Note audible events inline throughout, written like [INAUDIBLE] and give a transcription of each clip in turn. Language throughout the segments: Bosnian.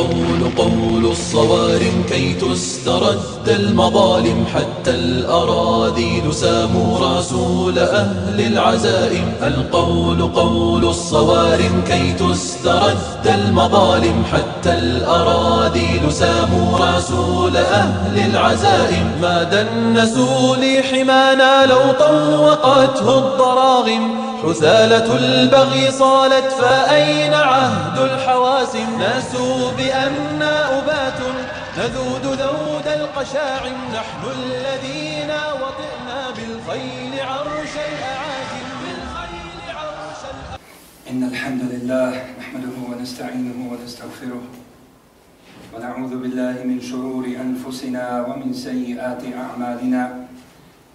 القول قول الصوارم كي تسترد المظالم حتى الأراذيل ساموا رسول أهل العزائم. القول قول الصوارم كي تسترد المظالم حتى الأراذيل ساموا رسول أهل العزائم. ما دنسوا لي حمانا لو طوقته الضراغم. حثالة البغي صالت فأين عهد الحواسم؟ ناسوا بأننا أبات نذود ذود القشاعم. نحن الذين وطئنا بالخيل عرش الأعاجم. بالخيل عرش إن الحمد لله نحمده ونستعينه ونستغفره ونعوذ بالله من شرور أنفسنا ومن سيئات أعمالنا.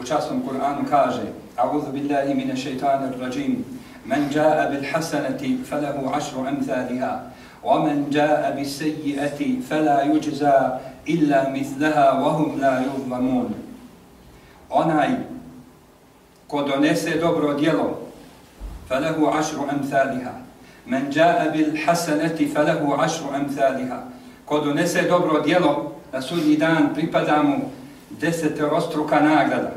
u časnom Kur'anu kaže A'udhu billahi mine šeitanir rajim Men ja'a bil hasanati falahu ašru amthaliha ومن جاء بالسيئة فلا يجزى إلا مثلها وهم لا يظلمون onaj ko donese dobro djelo falahu ašru amthaliha men jaa bil hasanati falahu ašru amthaliha ko donese dobro djelo na sudnji dan pripada mu desetorostruka nagrada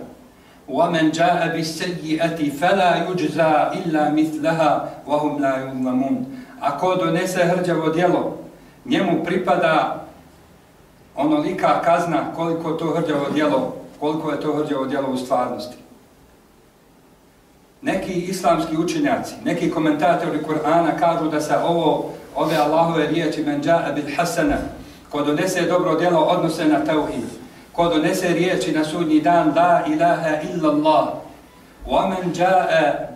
ومن جاء بالسيئة فلا يجزى إلا مثلها وهم لا يظلمون a ko donese hrđavo djelo, njemu pripada onolika kazna koliko to hrđavo djelo, koliko je to hrđavo djelo u stvarnosti. Neki islamski učenjaci, neki komentatori Kur'ana kažu da se ovo, ove Allahove riječi men ja'a bil hasana, ko donese dobro djelo, odnose na tauhid. Ko donese riječi na sudnji dan, la ilaha illa Allah, وَمَنْ جَاءَ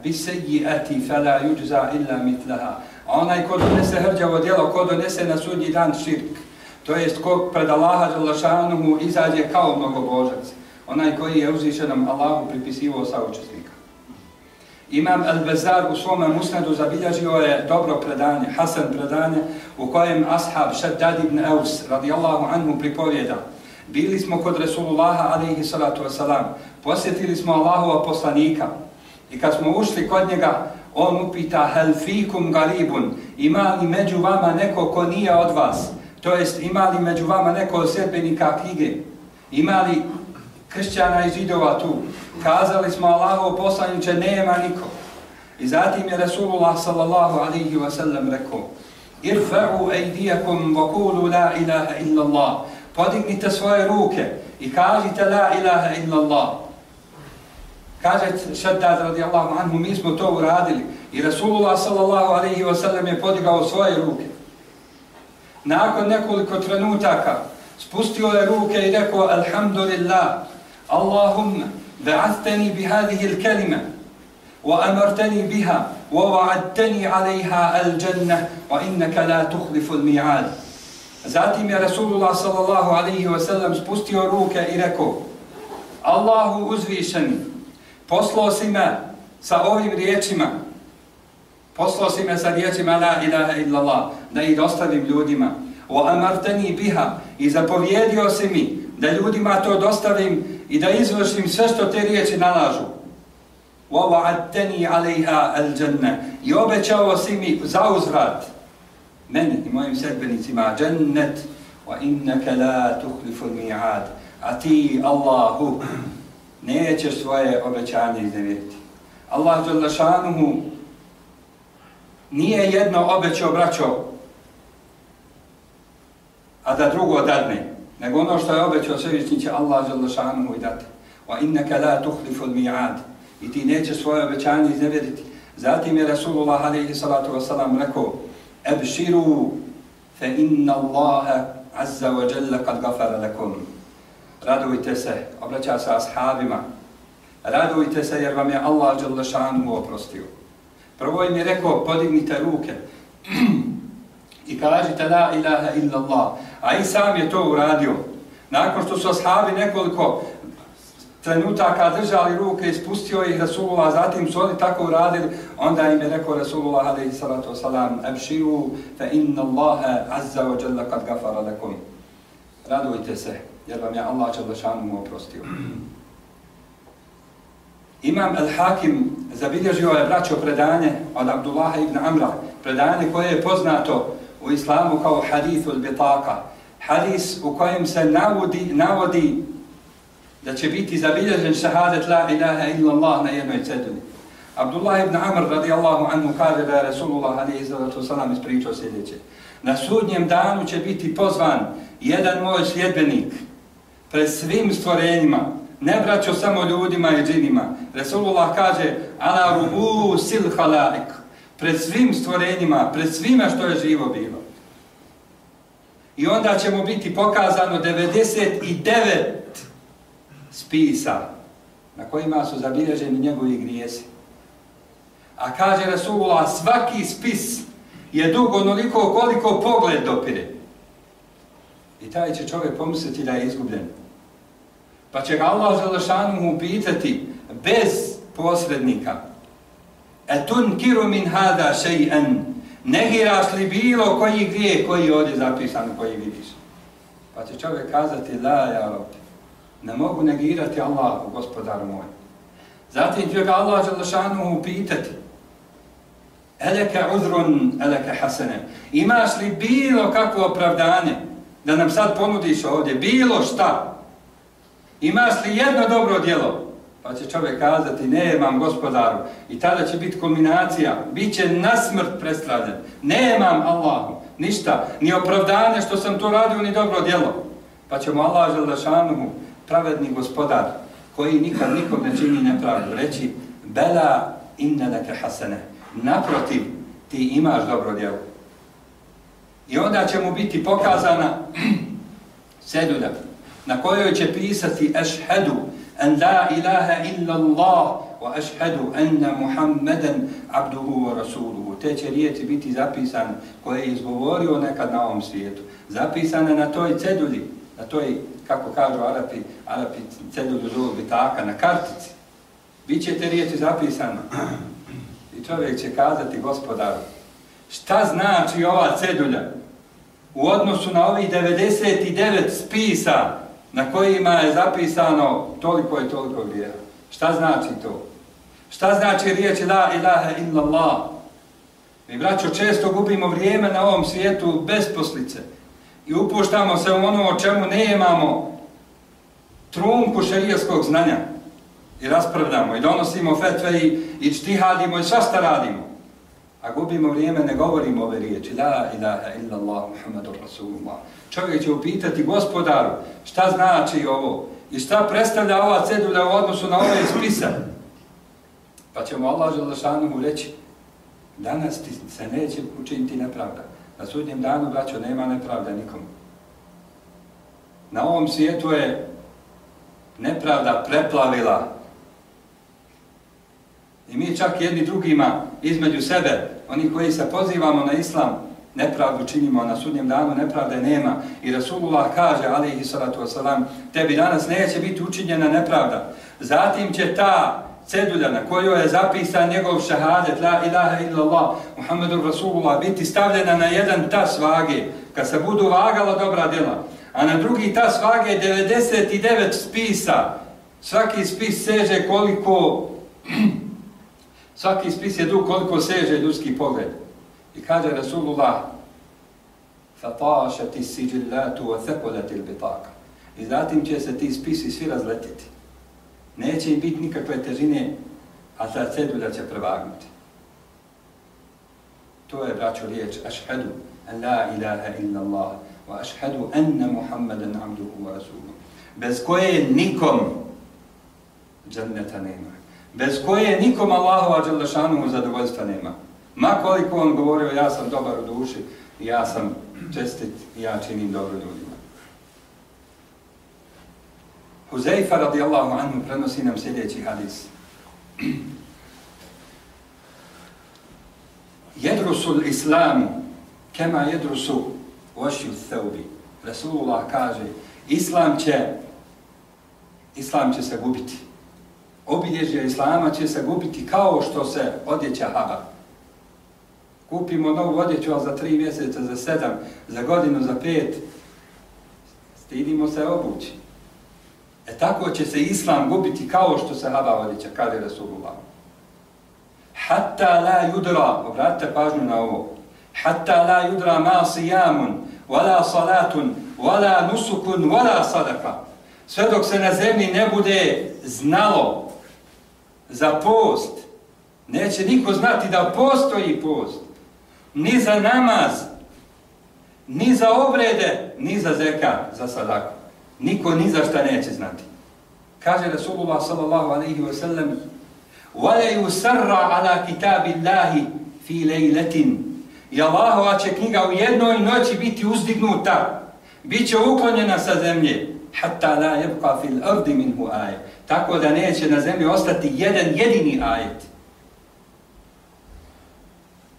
بِسَيِّئَةِ فَلَا يُجْزَى إِلَّا مِثْلَهَا A onaj ko donese hrđavo djelo, ko donese na sudnji dan širk, to jest ko pred Allaha Đalašanu mu izađe kao mnogobožac, onaj koji je uzvišenom Allahu pripisivo saučesnika. Imam Al-Bezar u svome musnadu zabilježio je dobro predanje, Hasan predanje, u kojem ashab Shaddad ibn Aus radijallahu anhu pripovjeda. Bili smo kod Resulullaha alaihi salatu wasalam, posjetili smo Allahova poslanika i kad smo ušli kod njega, on upita hel fikum galibun, ima li među vama neko ko nije od vas? To jest, ima li među vama neko od sedbenika knjige? Ima li kršćana i židova tu? Kazali smo Allahov poslaniče, nema niko. I zatim je Rasulullah sallallahu alaihi wasallam rekao, irfa'u ejdijakum wa kulu la ilaha illa Allah. Podignite svoje ruke i kažite la ilaha illa Allah. Kaže Šeddad radijallahu anhu, mi smo to uradili. I Rasulullah sallallahu alaihi wa sallam je podigao svoje ruke. Nakon nekoliko trenutaka spustio je ruke i rekao Alhamdulillah, Allahumma, ba'athani bi hadihi il-kelima, wa amartani biha, wa wa'adtani alaiha al-jannah, wa innaka la tukhlifu al-mi'ad. Zatim je Rasulullah sallallahu alaihi wa sallam spustio ruke i rekao Allahu uzvišeni, poslao si me sa ovim riječima, poslao si me sa riječima la ilaha illallah, da ih dostavim ljudima, o amartani biha, i zapovjedio si mi da ljudima to dostavim i da izvršim sve što te riječi nalažu. Wa wa'adtani alaiha al jannah i obećao si mi za uzvrat meni i mojim sedbenicima džennet wa innaka la tuhlifu mi'ad A ti, Allahu, nećeš svoje obećanje iznevjeriti. Allah dželle šanuhu nije jedno obećao braćo a da drugo dadne, nego ono što je obećao svevišnji će Allah dželle šanuhu i dati. Wa innaka la tuhlifu mi'ad I ti nećeš svoje obećanje iznevjeriti. Zatim je Rasulullah alejhi salatu vesselam rekao: Ebširu fa inna Allahe azza wa jalla kad ghafara lakum." Radujte se, obraća se ashabima. Radujte se jer vam je Allah jalla šanu oprostio. Prvo im je rekao: "Podignite ruke." [CLEARS THROAT] I kažite la ilaha illa Allah. A i sam je to uradio. Nakon što su ashabi nekoliko trenutaka držali ruke, ispustio ih Rasulullah, zatim su oni tako uradili, onda im je rekao Rasulullah alaihi salatu wasalam, abširu fa inna Allahe azza wa jalla kad gafara lakum. Radujte se, jer vam je Allah čadlašanu mu oprostio. [CLEARS THROAT] Imam al-Hakim zabilježio je braćo predanje od Abdullaha ibn Amra, predanje koje je poznato u islamu kao hadithu al-bitaka, hadis u kojem se navodi, navodi da će biti zabilježen šahadet la ilaha illa Allah na jednoj ceduli. Abdullah ibn Amr radijallahu anhu kaže da je Rasulullah alaihi sallatu sallam ispričao sljedeće. Na sudnjem danu će biti pozvan jedan moj sljedbenik pred svim stvorenjima, ne braćo samo ljudima i džinima. Rasulullah kaže ala ruhu sil halaik pred svim stvorenjima, pred svima što je živo bilo. I onda ćemo biti pokazano 99 spisa na kojima su zabilježeni njegovi grijesi. A kaže Rasulullah, svaki spis je dug onoliko koliko pogled dopire. I taj će čovjek pomisliti da je izgubljen. Pa će ga Allah Želešanu mu pitati bez posrednika. E tun kiru min hada še'en. Negiraš li bilo koji grije koji je ovdje zapisan, koji vidiš? Pa će čovjek kazati, la ja robi ne mogu negirati Allahu, gospodaru moj. Zatim će ga Allah Đelešanu upitati, eleke uzrun, eleke hasene, imaš li bilo kakvo opravdanje da nam sad ponudiš ovdje, bilo šta, imaš li jedno dobro djelo, pa će čovjek kazati, nemam gospodaru, i tada će biti kombinacija, bit će nasmrt prestraden. Nemam Allahu, ništa, ni opravdanje što sam to radio, ni dobro djelo, pa će mu Allah Đelešanu pravedni gospodar koji nikad nikom ne čini nepravdu, reći Bela inna leke hasene. Naprotiv, ti imaš dobro djelo. I onda će mu biti pokazana sedulja na kojoj će pisati ašhedu en la ilaha illa Allah wa ašhedu enna Muhammeden abduhu wa rasuluhu. Te će riječi biti zapisane koje je izgovorio nekad na ovom svijetu. Zapisane na toj cedulji, na toj kako kažu Arapi, Arapi cedu do zovog bitaka na kartici, bit će te riječi zapisano. I čovjek će kazati gospodaru, šta znači ova cedulja u odnosu na ovih 99 spisa na kojima je zapisano toliko je toliko vjera. Šta znači to? Šta znači riječ la ilaha illallah? Mi, braćo, često gubimo vrijeme na ovom svijetu bez poslice i upuštamo se u ono o čemu ne imamo trunku šarijaskog znanja i raspravljamo i donosimo fetve i, i čtihadimo i svašta radimo. A gubimo vrijeme, ne govorimo ove riječi. La ilaha illallah Muhammadur Rasulullah. Čovjek će upitati gospodaru šta znači ovo i šta predstavlja ova cedulja u odnosu na ove spisa. Pa ćemo Allah Želešanu mu reći danas ti se neće učiniti nepravda. Na sudnjem danu, braćo, nema nepravda nikom. Na ovom svijetu je nepravda preplavila. I mi čak jedni drugima između sebe, oni koji se pozivamo na islam, nepravdu činimo, na sudnjem danu nepravde nema. I Rasulullah kaže, alaihi salatu wasalam, tebi danas neće biti učinjena nepravda. Zatim će ta cedulja na kojoj je zapisan njegov šahadet, la ilaha illallah, Muhammedur Rasulullah, biti stavljena na jedan tas vage, kad se budu vagala dobra djela, a na drugi tas vage 99 spisa, svaki spis seže koliko, [CLEARS THROAT] svaki spis je dug koliko seže ljudski pogled. I kaže Rasulullah, fatašati siđillatu wa thekolati il bitaka. I zatim će se ti spisi svi razletiti. Neće im biti nikakve težine, a ta cedulja će prevagnuti. To je, braćo, riječ ašhedu en la ilaha illa Allah wa ašhedu anna Muhammeden abduhu wa rasuluhu. Bez koje nikom dženneta nema. Bez koje nikom Allahova dželdašanu zadovoljstva nema. Ma koliko on govorio, ja sam dobar u duši, ja sam čestit, ja činim dobro ljudima. Huzeifa radijallahu anhu prenosi nam sljedeći hadis. Jedrusu islamu kema jedrusu vašju theubi. Rasulullah kaže, islam će, islam će se gubiti. Obilježje islama će se gubiti kao što se odjeća haba. Kupimo novu odjeću, ali za tri mjeseca, za sedam, za godinu, za pet, stidimo se obući. E tako će se islam gubiti kao što se haba odjeća, kaže Rasulullah. Hatta la yudra, obratite pažnju na ovo, hatta la yudra ma sijamun, wala salatun, wala nusukun, wala sadaka. Sve dok se na zemlji ne bude znalo za post, neće niko znati da postoji post, ni za namaz, ni za obrede, ni za zeka, za sadaku. Niko ni za šta neće znati. Kaže Rasulullah sallallahu alaihi wa sallam وَلَا يُسَرَّ عَلَى كِتَابِ اللَّهِ فِي لَيْلَةٍ I Allahova će knjiga u jednoj noći biti uzdignuta, bit će uklonjena sa zemlje, hatta la yabqa fil ardi minhu ayat. Tako da neće na zemlji ostati jedan jedini ajet.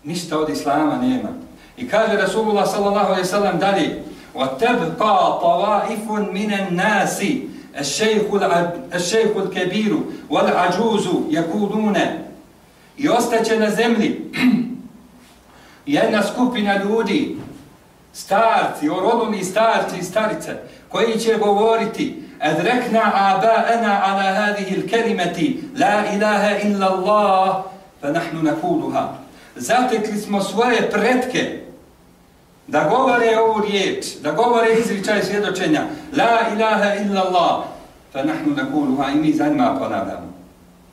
Ništa od islama nema. I kaže Rasulullah sallallahu alejhi ve sellem dalje: "Wa tabqa tawaifun minan nasi" الشيخ الكبير والعجوز يقولون i ostaće na zemlji [CLEARS THROAT] jedna skupina ljudi, starci, oroduni starci i starice, koji će govoriti adrekna aba'ana ala hadihi l-kelimeti la ilaha illa Allah fa nahnu nakuluha. Zatekli smo svoje pretke da govore ovu riječ, da govore izričaj svjedočenja, la ilaha illa Allah, fa nahnu nakuluha i mi za njima ponavljamo.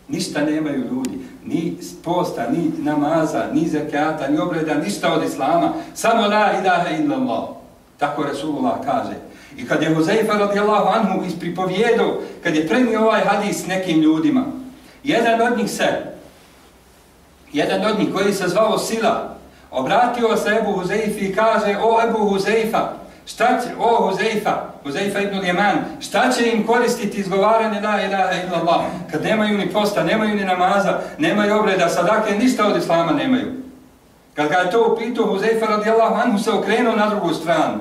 Ništa nemaju ljudi, ni posta, ni namaza, ni zakata, ni obreda, ništa od islama, samo la ilaha illa Allah. Tako Resulullah kaže. I kad je Huzaifa radijallahu anhu ispripovjedo, kad je premio ovaj hadis nekim ljudima, jedan od njih se, jedan od njih koji se zvao Sila, obratio se Ebu Huzeifi i kaže, o Ebu Huzeifa, šta će, o Huzeifa, Huzeifa ibn Ljeman, šta će im koristiti izgovaranje la ilaha illa Allah, kad nemaju ni posta, nemaju ni namaza, nemaju obreda, sadake, ništa od Islama nemaju. Kad ga je to upitao, Huzeifa radijallahu anhu se okrenuo na drugu stranu.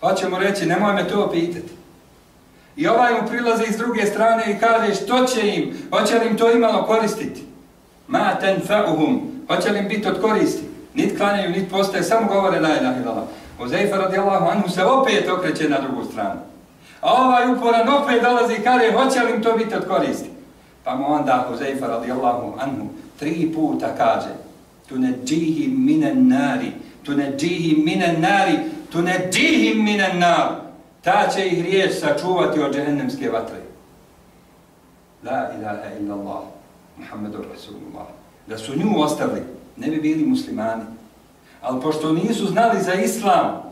Pa će mu reći, nemoj me to pitati. I ovaj mu prilaze iz druge strane i kaže, što će im, hoće li im to imalo koristiti? Ma tenfa'uhum. hoće li im biti od koristi? nit klanjaju, nit postaje, samo govore la ilaha illallah. Uzeifa radijallahu anhu se opet okreće na drugu stranu. A ovaj uporan opet dolazi i kaže, hoće li im to biti od koristi? Pa mu onda Uzeifa radijallahu anhu tri puta kaže, tu ne džihi minen nari, tu ne džihi minen nari, tu ne džihi minen nar. Ta će ih riječ sačuvati od džehennemske vatre. La ilaha illallah, Muhammedu Rasulullah. Da su nju ostavili, ne bi bili muslimani. Ali pošto nisu znali za islam,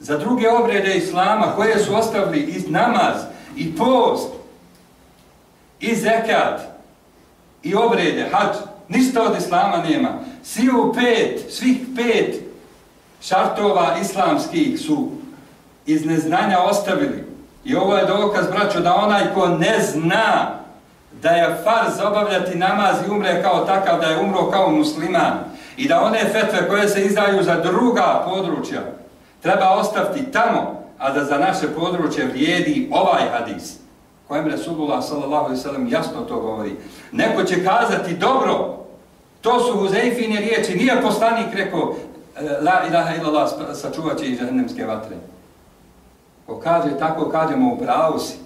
za druge obrede islama koje su ostavili i namaz, i post, i zekat, i obrede, hađ, ništa od islama nema. Svi u pet, svih pet šartova islamskih su iz neznanja ostavili. I ovo je dokaz, braćo, da onaj ko ne zna da je farz obavljati namaz i umre kao takav, da je umro kao musliman i da one fetve koje se izdaju za druga područja treba ostaviti tamo, a da za naše područje vrijedi ovaj hadis kojem Resulullah s.a.v. jasno to govori. Neko će kazati dobro, to su Huzeifine riječi, nije poslanik rekao eh, la ilaha illallah sačuvat će i žahnemske vatre. Ko kaže tako, kažemo u pravu si.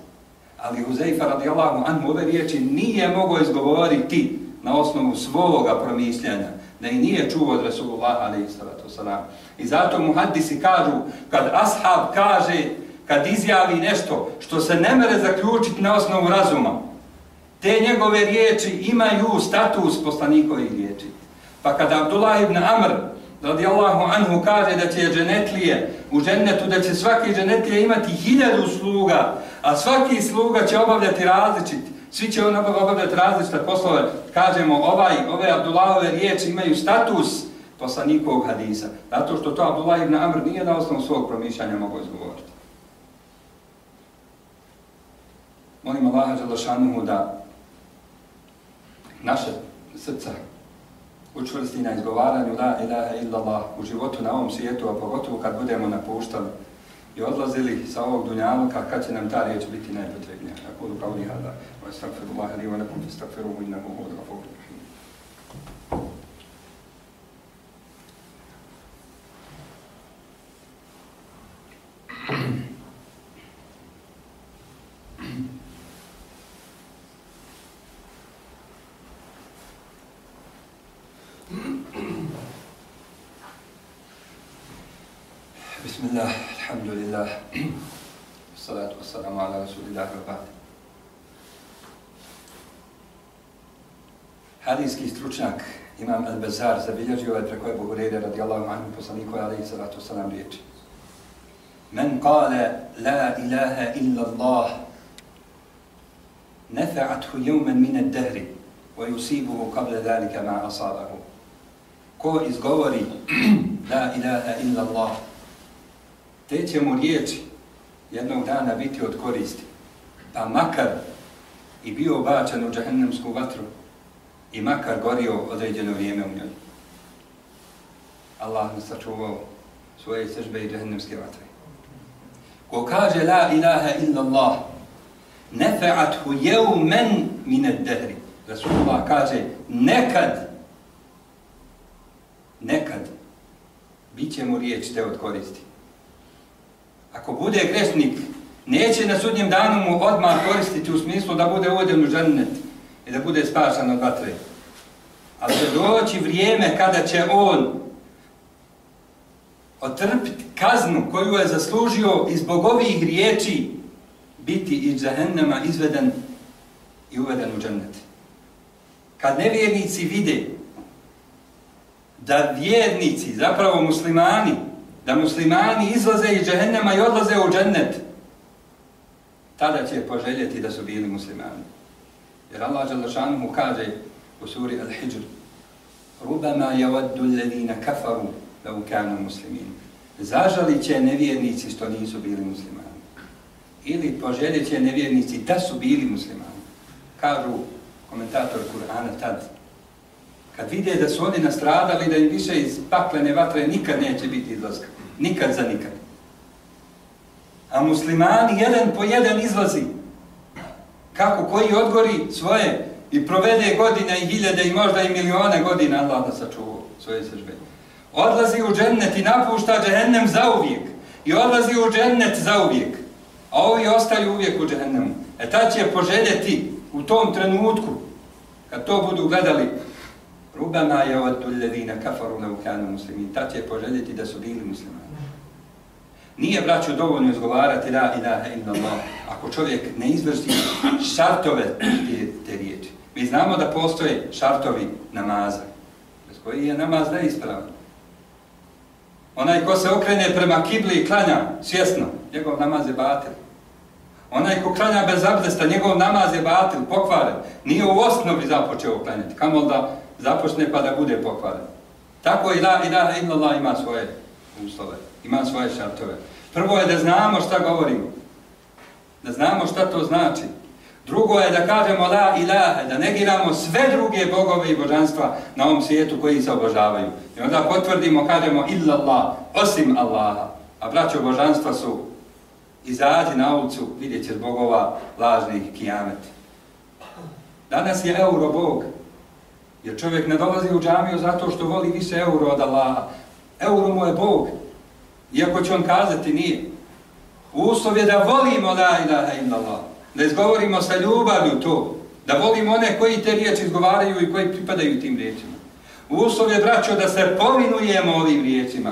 Ali Huzeifa radijallahu anhu ove riječi nije mogao izgovoriti na osnovu svoga promišljanja, da i nije čuo od Rasulullah alaihi sallatu. I zato muhaddisi kažu, kad ashab kaže, kad izjavi nešto što se ne mere zaključiti na osnovu razuma, te njegove riječi imaju status poslanikovih riječi. Pa kada Abdullah ibn Amr, radijallahu anhu, kaže da će dženetlije u džennetu, da će svaki dženetlije imati hiljadu sluga, a svaki sluga će obavljati različit, svi će on obavljati različite poslove, kažemo, ovaj, ove Abdullahove riječi imaju status poslanikovog hadisa, zato što to Abdullah ibn Amr nije na osnovu svog promišljanja mogo izgovoriti. Molim Allaha Đalašanuhu da naše srca učvrsti na izgovaranju la ilaha illallah u životu na ovom svijetu, a pogotovo kad budemo napuštali i odlazili sa ovog dunjaluka, kad će nam ta riječ biti najpotrebnija. Ako budu kao nihada. wa astagfirullah li wa lakum astagfiruhu innahu huwa al-ghafur rahim. Hadijski stručnjak Imam Al-Bazar zabilježio je preko Ebu Hureyre radijallahu anhu poslaniku alaihi salatu wassalam riječi. Men kale la ilaha illa Allah nefa'athu jevmen min ad-dahri wa yusibuhu qabla dhalika ma asabahu. Ko izgovori la ilaha illa Allah te će mu riječi jednog dana biti od koristi. Pa makar i bio bačan u džahennemsku vatru i makar gorio određeno vrijeme u njoj. Allah nas sačuvao svoje sežbe i džahnemske vatre. Ko kaže la ilaha illa Allah nefa'athu jevmen mine dehri. Rasulullah kaže nekad nekad bit će mu riječ te od koristi. Ako bude grešnik, neće na sudnjem danu mu odmah koristiti u smislu da bude uveden u žennet i da bude spašan od vatre. Ali će doći vrijeme kada će on otrpiti kaznu koju je zaslužio i zbog ovih riječi biti iz džahennema izveden i uveden u džennet. Kad nevjernici vide da vjernici, zapravo muslimani, da muslimani izlaze iz džehennema i odlaze u džennet, tada će poželjeti da su bili muslimani. Jer Allah Đalešanu mu kaže u suri Al-Hijr Rubama javaddu alladhina kafaru da ukanu muslimin. Zažali će nevjernici što nisu bili muslimani. Ili poželjet će nevjernici da su bili muslimani. Kažu komentator Kur'ana tad. Kad vide da su oni nastradali, da im više iz paklene vatre nikad neće biti izlazka. Nikad za nikad. A muslimani jedan po jedan izlazi. Kako koji odgori svoje i provede godine i hiljade i možda i milione godina Allah da sačuva svoje sržbe. Odlazi u džennet i napušta džehennem zauvijek. I odlazi u džennet zauvijek. A ovi ostaju uvijek u džehennemu. E ta će poželjeti u tom trenutku, kad to budu gledali, Rubama je od ledina kafaru na ukanu muslimin. Ta će poželjeti da su bili muslimani. Nije, braću, dovoljno izgovarati la ilaha illallah, ako čovjek ne izvrsti šartove te, te riječi. Mi znamo da postoje šartovi namaza, bez koji je namaz neispravan. Onaj ko se okrene prema kibli i klanja svjesno, njegov namaz je batel. Onaj ko klanja bez abdesta, njegov namaz je batil, pokvaren. Nije u osnovi započeo klanjati, kamo da započne pa da bude pokvaren. Tako i la ilaha illallah ima svoje uslove, ima svoje šartove. Prvo je da znamo šta govorimo, da znamo šta to znači. Drugo je da kažemo la ilaha, da negiramo sve druge bogove i božanstva na ovom svijetu koji se obožavaju. I onda potvrdimo, kažemo illallah, osim Allaha. A braćo božanstva su izađi na ulicu, vidjet će bogova lažnih kijameti. Danas je euro bog, jer čovjek ne dolazi u džamiju zato što voli više euro od Allaha. Euro mu je bog, iako će on kazati nije. Uslov je da volimo la ilaha illallah, da izgovorimo sa ljubavlju to, da volimo one koji te riječi izgovaraju i koji pripadaju tim riječima. Uslov je, braćo, da se povinujemo ovim riječima.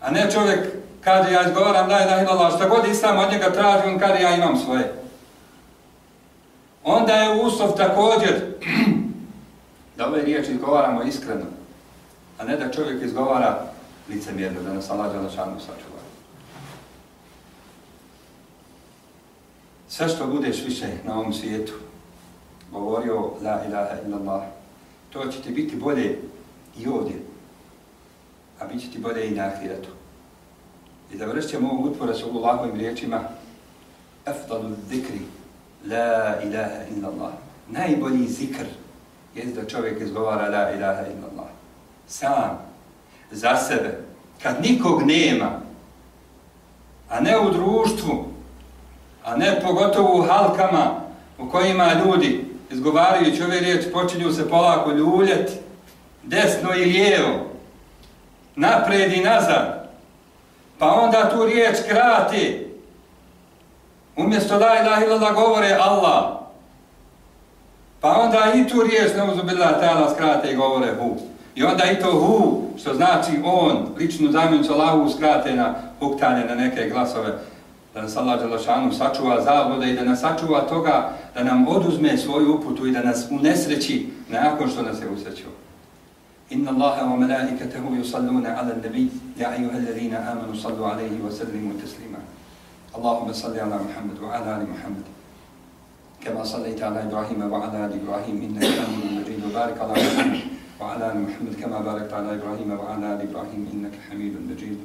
A ne čovjek kaže ja izgovaram la ilaha da šta god islam od njega traži, on kaže ja imam svoje. Onda je uslov također [CLEARS THROAT] da ove riječi izgovaramo iskreno, a ne da čovjek izgovara licemjerno, da nas Allah Đalašanu sačuva. Sve što budeš više na ovom svijetu, govorio la ilaha illallah, to će ti biti bolje i ovdje, a bit će ti bolje i na ahiretu. I da vršćemo ovog utvora s Allahovim riječima, afdalu zikri, la ilaha illallah. Najbolji zikr je da čovjek izgovara la ilaha illallah. Sam, za sebe, kad nikog nema, a ne u društvu, a ne pogotovo u halkama u kojima ljudi izgovarajući ove riječi počinju se polako ljuljati, desno i lijevo, napred i nazad, pa onda tu riječ krati, umjesto la ilaha illallah govore Allah, pa onda i tu riječ ne uzubila tela skrate i govore hu. I onda i to hu, što znači on, ličnu zamjenicu sa lahu uskratena, huktanje na neke glasove, da nas Allah Đelašanu sačuva zavoda i da nas sačuva toga da nam oduzme svoju uputu i da nas unesreći nakon što nas je usrećio. Inna Allahe wa malaikatahu yusalluna ala nebi, ja iju helerina amanu sallu alaihi wa sallimu taslima. Allahumma salli ala Muhammad wa ala ali Muhammad. Kama sallaita ala Ibrahima wa ala ali Ibrahim, inna ilamu nebi, dobarik ala Muhammad. وعلى آل محمد كما باركت على إبراهيم وعلى آل إبراهيم إنك حميد مجيد.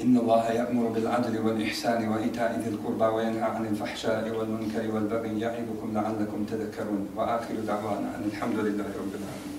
إن الله يأمر بالعدل والإحسان وإيتاء ذي القربى وينهى عن الفحشاء والمنكر والبغي يعظكم لعلكم تذكرون. وآخر دعوانا أن الحمد لله رب العالمين.